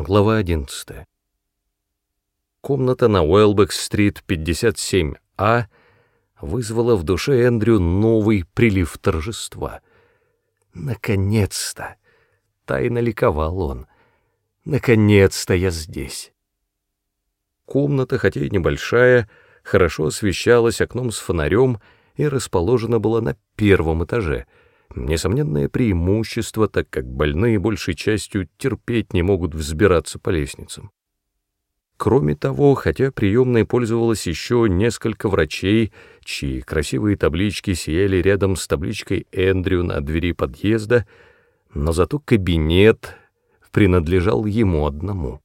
Глава 11. Комната на Уэлбек-стрит 57А вызвала в душе Эндрю новый прилив торжества. Наконец-то! Тайно ликовал он. Наконец-то я здесь. Комната, хотя и небольшая, хорошо освещалась окном с фонарем и расположена была на первом этаже — Несомненное преимущество, так как больные большей частью терпеть не могут взбираться по лестницам. Кроме того, хотя приемной пользовалось еще несколько врачей, чьи красивые таблички сияли рядом с табличкой Эндрю на двери подъезда, но зато кабинет принадлежал ему одному.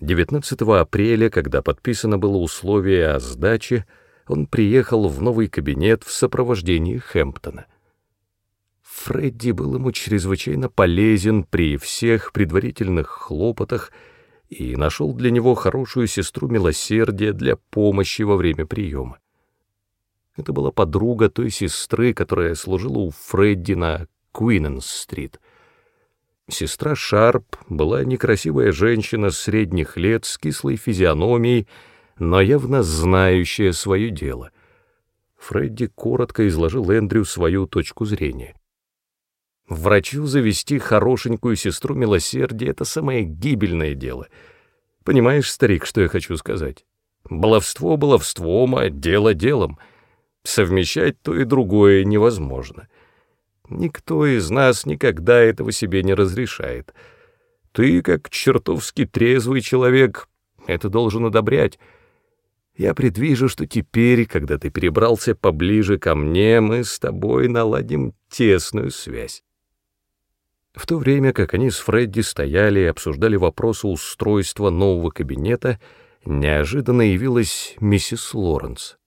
19 апреля, когда подписано было условие о сдаче, он приехал в новый кабинет в сопровождении Хэмптона. Фредди был ему чрезвычайно полезен при всех предварительных хлопотах и нашел для него хорошую сестру милосердия для помощи во время приема. Это была подруга той сестры, которая служила у Фредди на Куиненс-стрит. Сестра Шарп была некрасивая женщина средних лет с кислой физиономией, но явно знающая свое дело. Фредди коротко изложил Эндрю свою точку зрения. Врачу завести хорошенькую сестру милосердия — это самое гибельное дело. Понимаешь, старик, что я хочу сказать? Баловство баловством, а дело делом. Совмещать то и другое невозможно. Никто из нас никогда этого себе не разрешает. Ты, как чертовски трезвый человек, это должен одобрять. Я предвижу, что теперь, когда ты перебрался поближе ко мне, мы с тобой наладим тесную связь. В то время как они с Фредди стояли и обсуждали вопросы устройства нового кабинета, неожиданно явилась миссис Лоренс.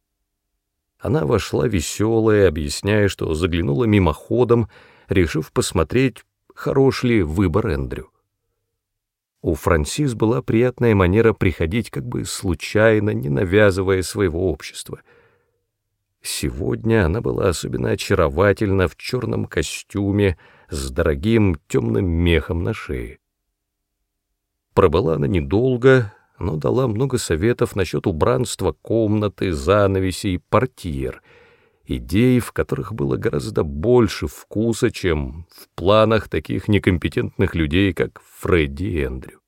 Она вошла веселая, объясняя, что заглянула мимоходом, решив посмотреть, хорош ли выбор Эндрю. У Франсис была приятная манера приходить как бы случайно, не навязывая своего общества. Сегодня она была особенно очаровательна в черном костюме, с дорогим темным мехом на шее. Пробыла она недолго, но дала много советов насчет убранства комнаты, занавесей, портьер, идей, в которых было гораздо больше вкуса, чем в планах таких некомпетентных людей, как Фредди и Эндрю.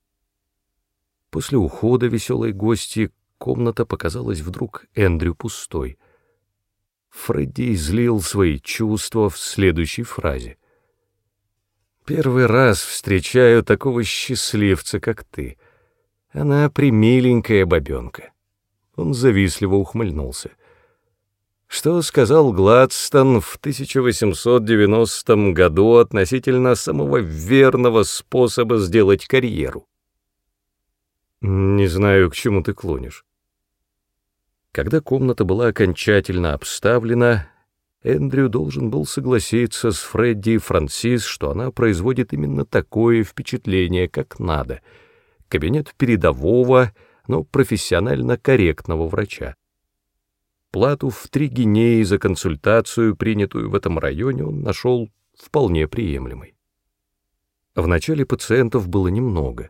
После ухода веселой гости комната показалась вдруг Эндрю пустой. Фредди излил свои чувства в следующей фразе. Первый раз встречаю такого счастливца, как ты. Она примиленькая бабенка. Он завистливо ухмыльнулся. Что сказал Гладстон в 1890 году относительно самого верного способа сделать карьеру? Не знаю, к чему ты клонишь. Когда комната была окончательно обставлена, Эндрю должен был согласиться с Фредди и Франсис, что она производит именно такое впечатление, как надо. Кабинет передового, но профессионально корректного врача. Плату в три гинеи за консультацию, принятую в этом районе, он нашел вполне приемлемой. Вначале пациентов было немного.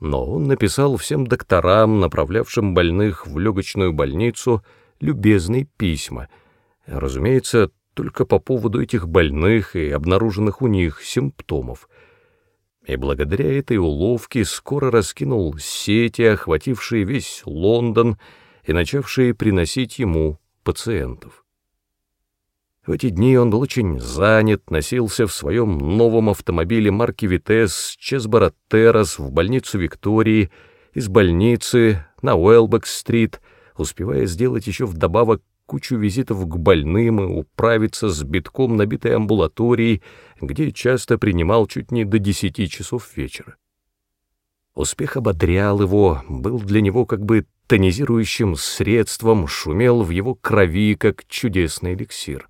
Но он написал всем докторам, направлявшим больных в легочную больницу, любезные письма — Разумеется, только по поводу этих больных и обнаруженных у них симптомов. И благодаря этой уловке скоро раскинул сети, охватившие весь Лондон и начавшие приносить ему пациентов. В эти дни он был очень занят, носился в своем новом автомобиле марки «Витес» Чесбора Террас в больницу Виктории, из больницы на Уэлбек-стрит, успевая сделать еще вдобавок кучу визитов к больным и управиться с битком набитой амбулаторией, где часто принимал чуть не до десяти часов вечера. Успех ободрял его, был для него как бы тонизирующим средством, шумел в его крови, как чудесный эликсир.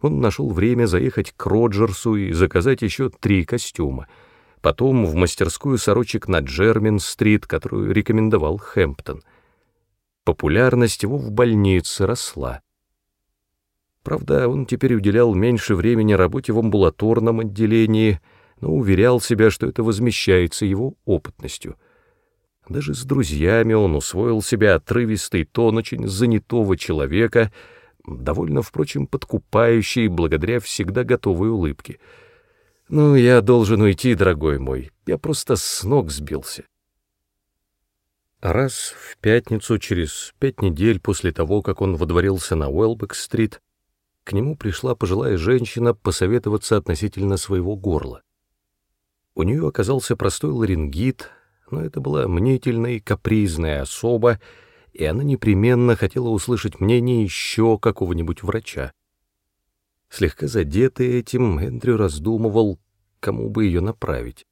Он нашел время заехать к Роджерсу и заказать еще три костюма, потом в мастерскую сорочек на Джермин-стрит, которую рекомендовал Хэмптон — Популярность его в больнице росла. Правда, он теперь уделял меньше времени работе в амбулаторном отделении, но уверял себя, что это возмещается его опытностью. Даже с друзьями он усвоил себя отрывистый тон очень занятого человека, довольно, впрочем, подкупающий, благодаря всегда готовой улыбке. «Ну, я должен уйти, дорогой мой, я просто с ног сбился». Раз в пятницу, через пять недель после того, как он водворился на Уэлбек-стрит, к нему пришла пожилая женщина посоветоваться относительно своего горла. У нее оказался простой ларингит, но это была мнительная и капризная особа, и она непременно хотела услышать мнение еще какого-нибудь врача. Слегка задетый этим, Эндрю раздумывал, кому бы ее направить.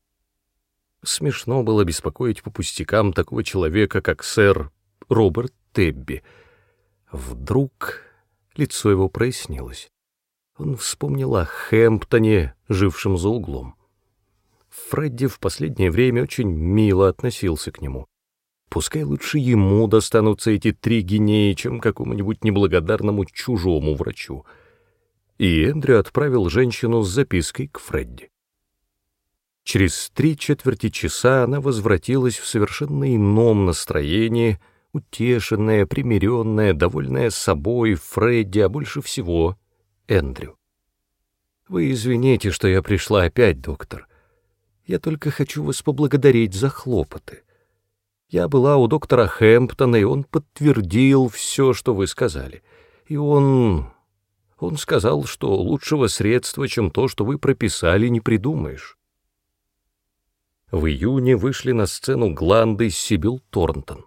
Смешно было беспокоить по пустякам такого человека, как сэр Роберт Тебби. Вдруг лицо его прояснилось. Он вспомнил о Хэмптоне, жившем за углом. Фредди в последнее время очень мило относился к нему. Пускай лучше ему достанутся эти три гинеи, чем какому-нибудь неблагодарному чужому врачу. И Эндрю отправил женщину с запиской к Фредди. Через три четверти часа она возвратилась в совершенно ином настроении, утешенная, примиренная, довольная собой, Фредди, а больше всего Эндрю. «Вы извините, что я пришла опять, доктор. Я только хочу вас поблагодарить за хлопоты. Я была у доктора Хэмптона, и он подтвердил все, что вы сказали. И он... он сказал, что лучшего средства, чем то, что вы прописали, не придумаешь. В июне вышли на сцену Гланды Сибил Торнтон.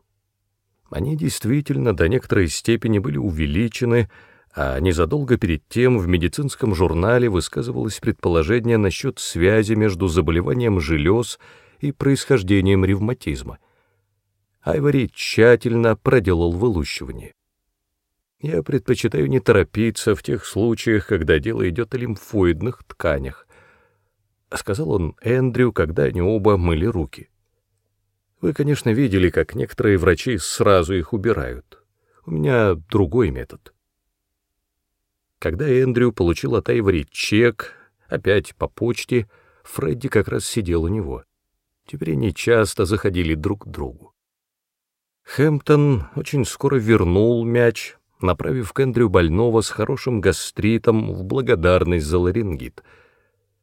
Они действительно до некоторой степени были увеличены, а незадолго перед тем в медицинском журнале высказывалось предположение насчет связи между заболеванием желез и происхождением ревматизма. Айвори тщательно проделал вылущивание. Я предпочитаю не торопиться в тех случаях, когда дело идет о лимфоидных тканях, — сказал он Эндрю, когда они оба мыли руки. «Вы, конечно, видели, как некоторые врачи сразу их убирают. У меня другой метод». Когда Эндрю получил от Эйвори чек, опять по почте, Фредди как раз сидел у него. Теперь они часто заходили друг к другу. Хэмптон очень скоро вернул мяч, направив к Эндрю больного с хорошим гастритом в благодарность за ларингит —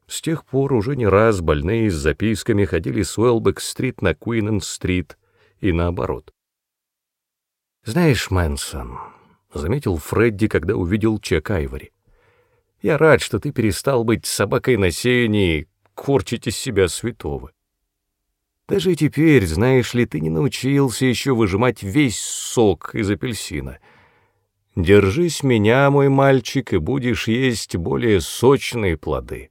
с тех пор уже не раз больные с записками ходили с Уэлбек-стрит на Куинен-стрит и наоборот. «Знаешь, Мэнсон», — заметил Фредди, когда увидел чек Айвори, — «я рад, что ты перестал быть собакой на сене корчить из себя святого. Даже теперь, знаешь ли, ты не научился еще выжимать весь сок из апельсина. Держись меня, мой мальчик, и будешь есть более сочные плоды».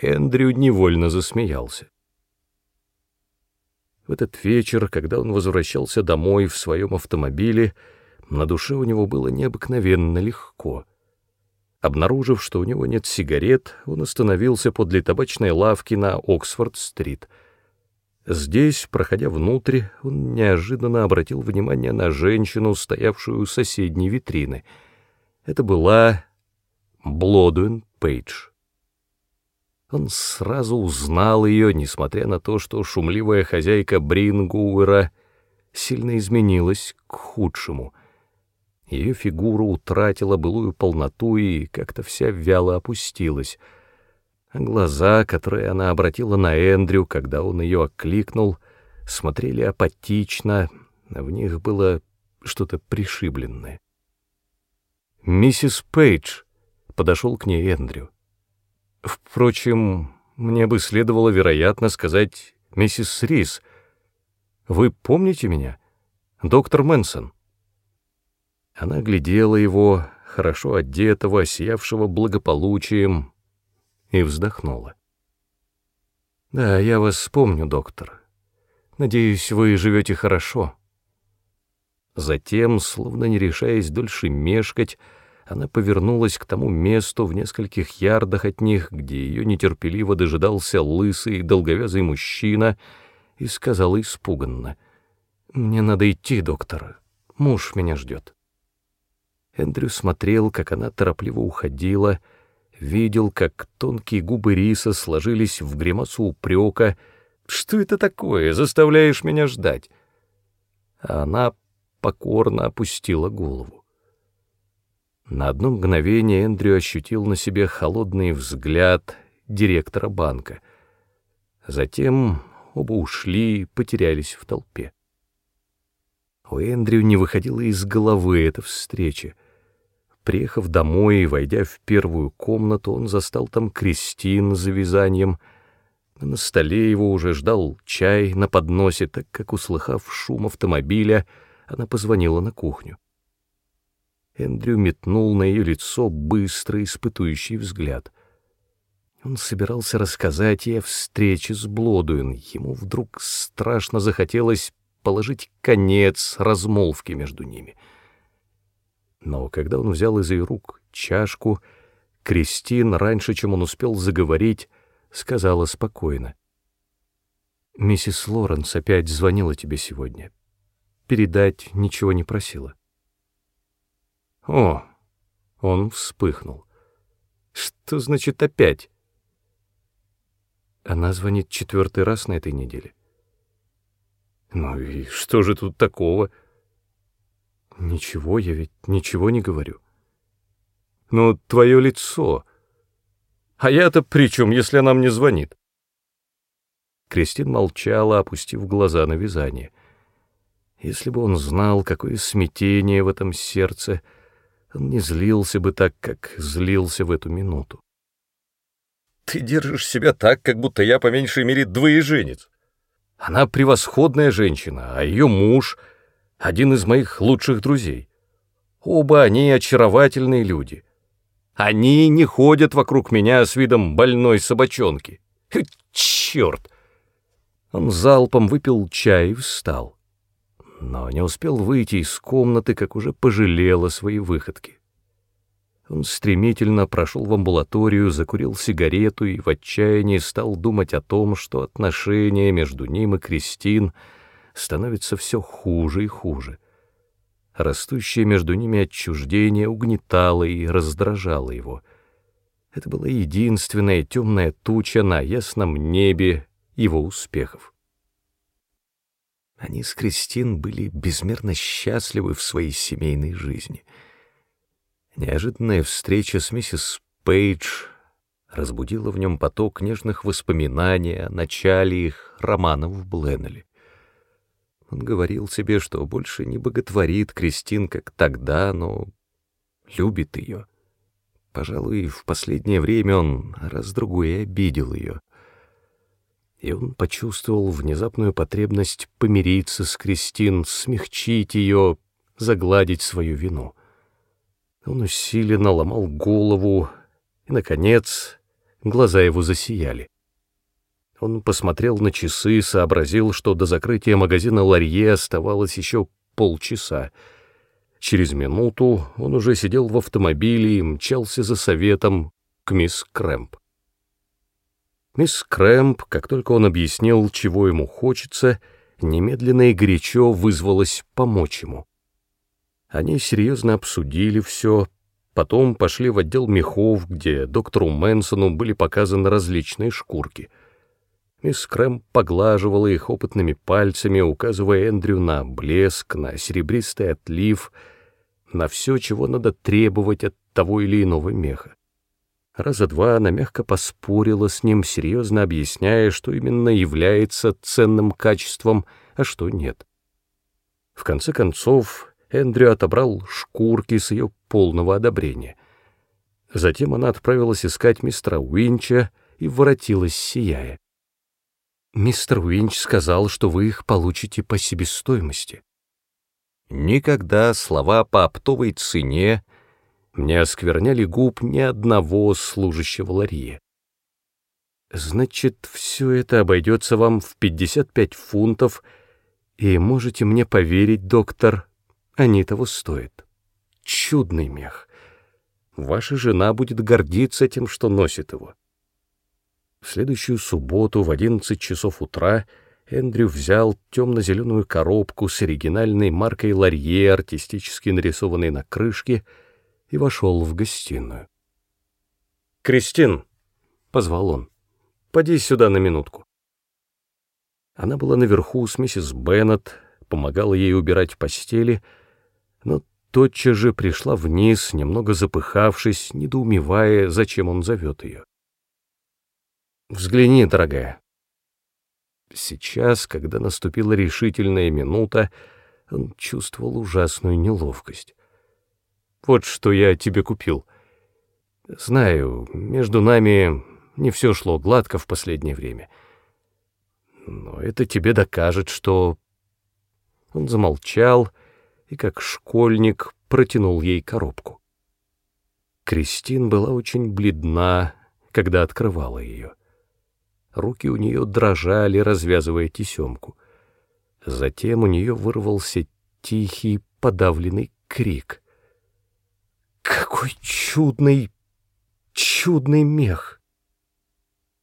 Эндрю невольно засмеялся. В этот вечер, когда он возвращался домой в своем автомобиле, на душе у него было необыкновенно легко. Обнаружив, что у него нет сигарет, он остановился подле табачной лавки на Оксфорд-стрит. Здесь, проходя внутрь, он неожиданно обратил внимание на женщину, стоявшую у соседней витрины. Это была Блодуин Пейдж. Он сразу узнал ее, несмотря на то, что шумливая хозяйка Брингуэра сильно изменилась к худшему. Ее фигура утратила былую полноту и как-то вся вяло опустилась. А глаза, которые она обратила на Эндрю, когда он ее окликнул, смотрели апатично, в них было что-то пришибленное. «Миссис Пейдж», — подошел к ней Эндрю. Впрочем, мне бы следовало, вероятно, сказать миссис Рис. Вы помните меня? Доктор Мэнсон. Она глядела его, хорошо одетого, сиявшего благополучием, и вздохнула. «Да, я вас помню, доктор. Надеюсь, вы живете хорошо». Затем, словно не решаясь дольше мешкать, она повернулась к тому месту в нескольких ярдах от них, где ее нетерпеливо дожидался лысый, долговязый мужчина, и сказала испуганно, «Мне надо идти, доктор. Муж меня ждет». Эндрю смотрел, как она торопливо уходила, видел, как тонкие губы Риса сложились в гримасу упрека. «Что это такое? Заставляешь меня ждать?» А она покорно опустила голову. На одно мгновение Эндрю ощутил на себе холодный взгляд директора банка. Затем оба ушли и потерялись в толпе. У Эндрю не выходила из головы эта встреча. Приехав домой и войдя в первую комнату, он застал там Кристин за вязанием. На столе его уже ждал чай на подносе, так как, услыхав шум автомобиля, она позвонила на кухню. Эндрю метнул на ее лицо быстрый испытующий взгляд. Он собирался рассказать ей о встрече с Блодуин. Ему вдруг страшно захотелось положить конец размолвке между ними. Но когда он взял из ее рук чашку, Кристин, раньше, чем он успел заговорить, сказала спокойно. «Миссис Лоренс опять звонила тебе сегодня. Передать ничего не просила». «О!» — он вспыхнул. «Что значит опять?» Она звонит четвертый раз на этой неделе. Ну и что же тут такого? Ничего, я ведь ничего не говорю. Ну, твое лицо. А я-то при чем, если она мне звонит? Кристин молчала, опустив глаза на вязание. Если бы он знал, какое смятение в этом сердце, он не злился бы так, как злился в эту минуту. Ты держишь себя так, как будто я по меньшей мере двоеженец. Она превосходная женщина, а ее муж — один из моих лучших друзей. Оба они очаровательные люди. Они не ходят вокруг меня с видом больной собачонки. Черт! Он залпом выпил чай и встал. Но не успел выйти из комнаты, как уже пожалел о своей выходке. Он стремительно прошел в амбулаторию, закурил сигарету и в отчаянии стал думать о том, что отношения между ним и Кристин становятся все хуже и хуже. Растущее между ними отчуждение угнетало и раздражало его. Это была единственная темная туча на ясном небе его успехов. Они с Кристин были безмерно счастливы в своей семейной жизни — Неожиданная встреча с миссис Пейдж разбудила в нем поток нежных воспоминаний о начале их романов в Бленнеле. Он говорил себе, что больше не боготворит Кристин, как тогда, но любит ее. Пожалуй, в последнее время он раз-другой обидел ее. И он почувствовал внезапную потребность помириться с Кристин, смягчить ее, загладить свою вину. Он усиленно ломал голову, и, наконец, глаза его засияли. Он посмотрел на часы сообразил, что до закрытия магазина Ларье оставалось еще полчаса. Через минуту он уже сидел в автомобиле и мчался за советом к мисс Крэмп. Мисс Крэмп, как только он объяснил, чего ему хочется, немедленно и горячо вызвалась помочь ему. Они серьезно обсудили все, потом пошли в отдел мехов, где доктору Мэнсону были показаны различные шкурки. Мисс Крэм поглаживала их опытными пальцами, указывая Эндрю на блеск, на серебристый отлив, на все, чего надо требовать от того или иного меха. Раза два она мягко поспорила с ним, серьезно объясняя, что именно является ценным качеством, а что нет. В конце концов, Эндрю отобрал шкурки с ее полного одобрения. Затем она отправилась искать мистера Уинча и воротилась, сияя. «Мистер Уинч сказал, что вы их получите по себестоимости». Никогда слова по оптовой цене не оскверняли губ ни одного служащего ларье. «Значит, все это обойдется вам в 55 фунтов, и можете мне поверить, доктор, они того стоят. Чудный мех. Ваша жена будет гордиться тем, что носит его. В следующую субботу в одиннадцать часов утра Эндрю взял темно-зеленую коробку с оригинальной маркой Ларье, артистически нарисованной на крышке, и вошел в гостиную. «Кристин!» — позвал он. «Поди сюда на минутку». Она была наверху с миссис Беннет, помогала ей убирать постели, но тотчас же пришла вниз, немного запыхавшись, недоумевая, зачем он зовет ее. «Взгляни, дорогая». Сейчас, когда наступила решительная минута, он чувствовал ужасную неловкость. «Вот что я тебе купил», Знаю, между нами не все шло гладко в последнее время. Но это тебе докажет, что... Он замолчал и, как школьник, протянул ей коробку. Кристин была очень бледна, когда открывала ее. Руки у нее дрожали, развязывая тесемку. Затем у нее вырвался тихий, подавленный крик. «Какой чудный чудный мех.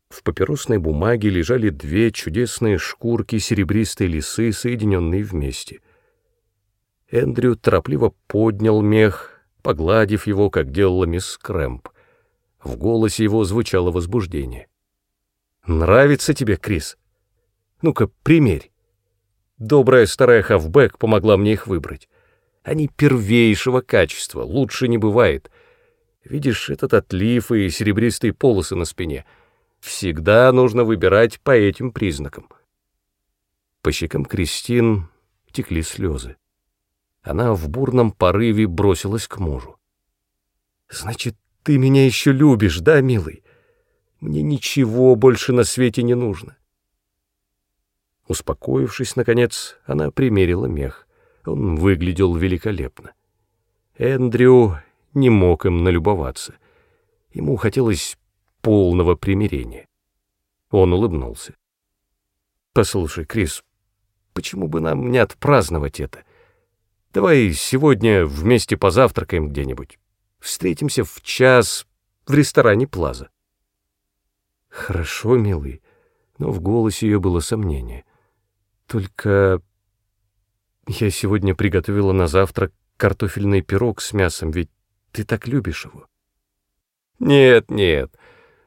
В папиросной бумаге лежали две чудесные шкурки серебристой лисы, соединенные вместе. Эндрю торопливо поднял мех, погладив его, как делала мисс Крэмп. В голосе его звучало возбуждение. «Нравится тебе, Крис? Ну-ка, примерь. Добрая старая хавбэк помогла мне их выбрать. Они первейшего качества, лучше не бывает — Видишь этот отлив и серебристые полосы на спине? Всегда нужно выбирать по этим признакам. По щекам Кристин текли слезы. Она в бурном порыве бросилась к мужу. «Значит, ты меня еще любишь, да, милый? Мне ничего больше на свете не нужно». Успокоившись, наконец, она примерила мех. Он выглядел великолепно. Эндрю не мог им налюбоваться. Ему хотелось полного примирения. Он улыбнулся. «Послушай, Крис, почему бы нам не отпраздновать это? Давай сегодня вместе позавтракаем где-нибудь. Встретимся в час в ресторане Плаза». «Хорошо, милый», но в голосе ее было сомнение. «Только я сегодня приготовила на завтрак картофельный пирог с мясом, ведь ты так любишь его. Нет, нет.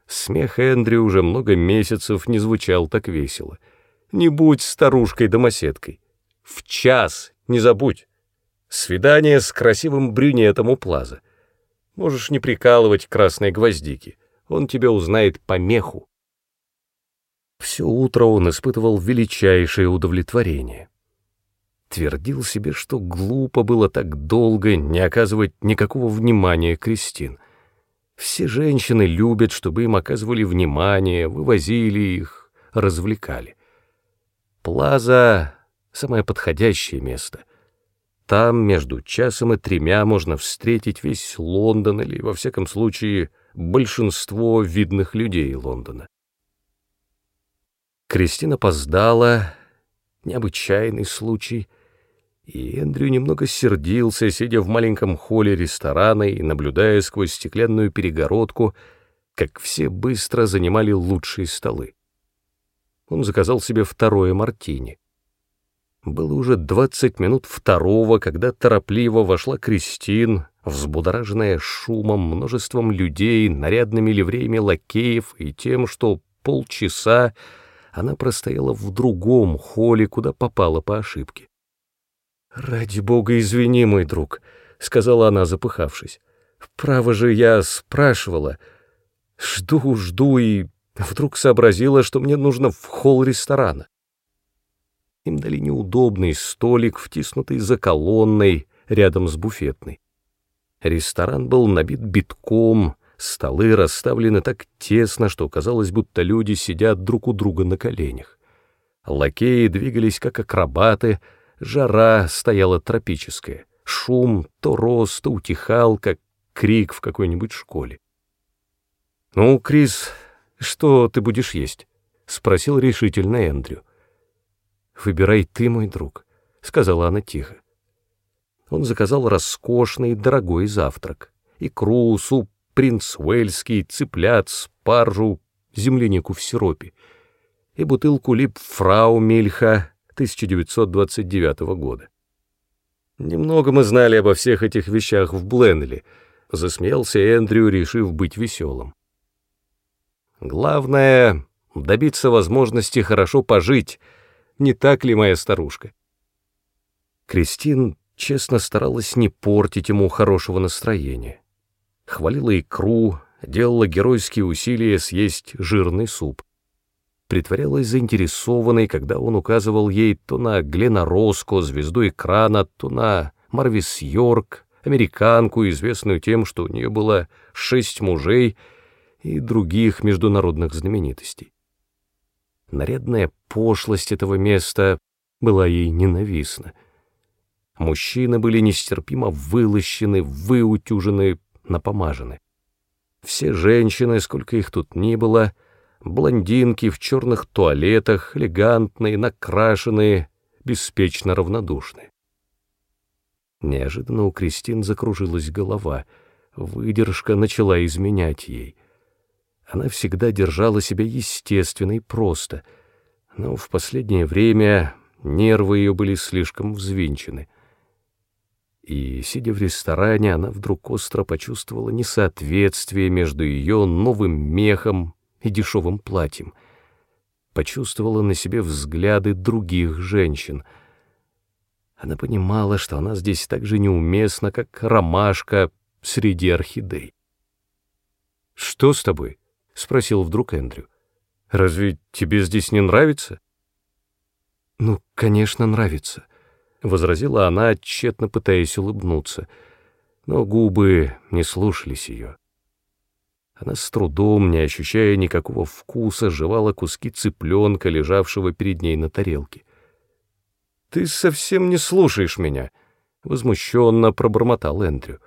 Смех Эндрю уже много месяцев не звучал так весело. Не будь старушкой-домоседкой. В час, не забудь. Свидание с красивым брюнетом у плаза. Можешь не прикалывать красные гвоздики. Он тебя узнает по меху. Все утро он испытывал величайшее удовлетворение твердил себе, что глупо было так долго не оказывать никакого внимания Кристин. Все женщины любят, чтобы им оказывали внимание, вывозили их, развлекали. Плаза — самое подходящее место. Там между часом и тремя можно встретить весь Лондон или, во всяком случае, большинство видных людей Лондона. Кристина опоздала, необычайный случай — и Эндрю немного сердился, сидя в маленьком холле ресторана и наблюдая сквозь стеклянную перегородку, как все быстро занимали лучшие столы. Он заказал себе второе мартини. Было уже двадцать минут второго, когда торопливо вошла Кристин, взбудораженная шумом, множеством людей, нарядными ливреями лакеев и тем, что полчаса она простояла в другом холле, куда попала по ошибке. «Ради бога, извини, мой друг», — сказала она, запыхавшись. «Право же я спрашивала. Жду, жду и вдруг сообразила, что мне нужно в холл ресторана». Им дали неудобный столик, втиснутый за колонной, рядом с буфетной. Ресторан был набит битком, столы расставлены так тесно, что казалось, будто люди сидят друг у друга на коленях. Лакеи двигались как акробаты — Жара стояла тропическая, шум то рос, то утихал, как крик в какой-нибудь школе. «Ну, Крис, что ты будешь есть?» — спросил решительно Эндрю. «Выбирай ты, мой друг», — сказала она тихо. Он заказал роскошный дорогой завтрак. Икру, суп принц Уэльский, цыплят, спаржу, землянику в сиропе и бутылку лип фрау Мельха 1929 года. Немного мы знали обо всех этих вещах в Бленнеле, засмеялся Эндрю, решив быть веселым. Главное — добиться возможности хорошо пожить, не так ли, моя старушка? Кристин честно старалась не портить ему хорошего настроения. Хвалила икру, делала геройские усилия съесть жирный суп. Притворялась заинтересованной, когда он указывал ей то на Глена Роско, звезду экрана, то на Марвис Йорк, американку, известную тем, что у нее было шесть мужей и других международных знаменитостей. Нарядная пошлость этого места была ей ненавистна. Мужчины были нестерпимо вылощены, выутюжены, напомажены. Все женщины, сколько их тут ни было, блондинки в черных туалетах, элегантные, накрашенные, беспечно равнодушные. Неожиданно у Кристин закружилась голова, выдержка начала изменять ей. Она всегда держала себя естественно и просто, но в последнее время нервы ее были слишком взвинчены. И, сидя в ресторане, она вдруг остро почувствовала несоответствие между ее новым мехом и дешевым платьем. Почувствовала на себе взгляды других женщин — она понимала, что она здесь так же неуместна, как ромашка среди орхидей. «Что с тобой?» — спросил вдруг Эндрю. «Разве тебе здесь не нравится?» «Ну, конечно, нравится», — возразила она, тщетно пытаясь улыбнуться, но губы не слушались ее. Она с трудом, не ощущая никакого вкуса, жевала куски цыпленка, лежавшего перед ней на тарелке. «Ты совсем не слушаешь меня», — возмущенно пробормотал Эндрю.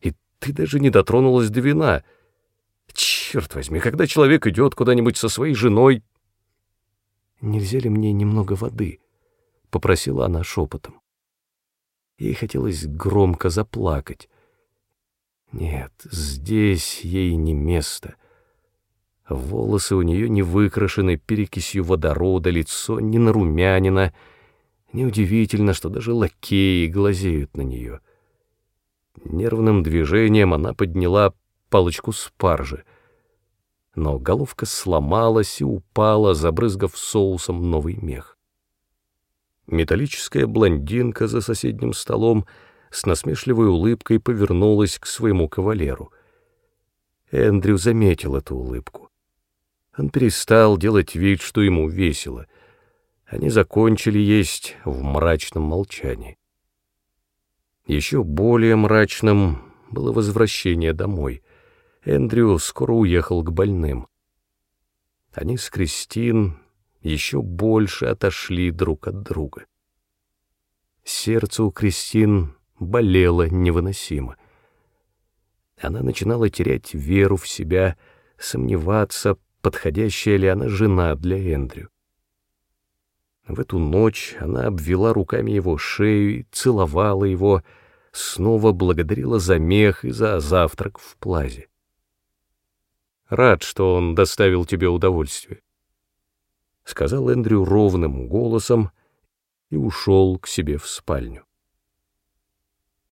«И ты даже не дотронулась до вина. Черт возьми, когда человек идет куда-нибудь со своей женой...» «Нельзя ли мне немного воды?» — попросила она шепотом. Ей хотелось громко заплакать. Нет, здесь ей не место. Волосы у нее не выкрашены перекисью водорода, лицо не нарумянено — Неудивительно, что даже лакеи глазеют на нее. Нервным движением она подняла палочку спаржи, но головка сломалась и упала, забрызгав соусом новый мех. Металлическая блондинка за соседним столом с насмешливой улыбкой повернулась к своему кавалеру. Эндрю заметил эту улыбку. Он перестал делать вид, что ему весело — они закончили есть в мрачном молчании. Еще более мрачным было возвращение домой. Эндрю скоро уехал к больным. Они с Кристин еще больше отошли друг от друга. Сердце у Кристин болело невыносимо. Она начинала терять веру в себя, сомневаться, подходящая ли она жена для Эндрю. В эту ночь она обвела руками его шею целовала его, снова благодарила за мех и за завтрак в плазе. «Рад, что он доставил тебе удовольствие», — сказал Эндрю ровным голосом и ушел к себе в спальню.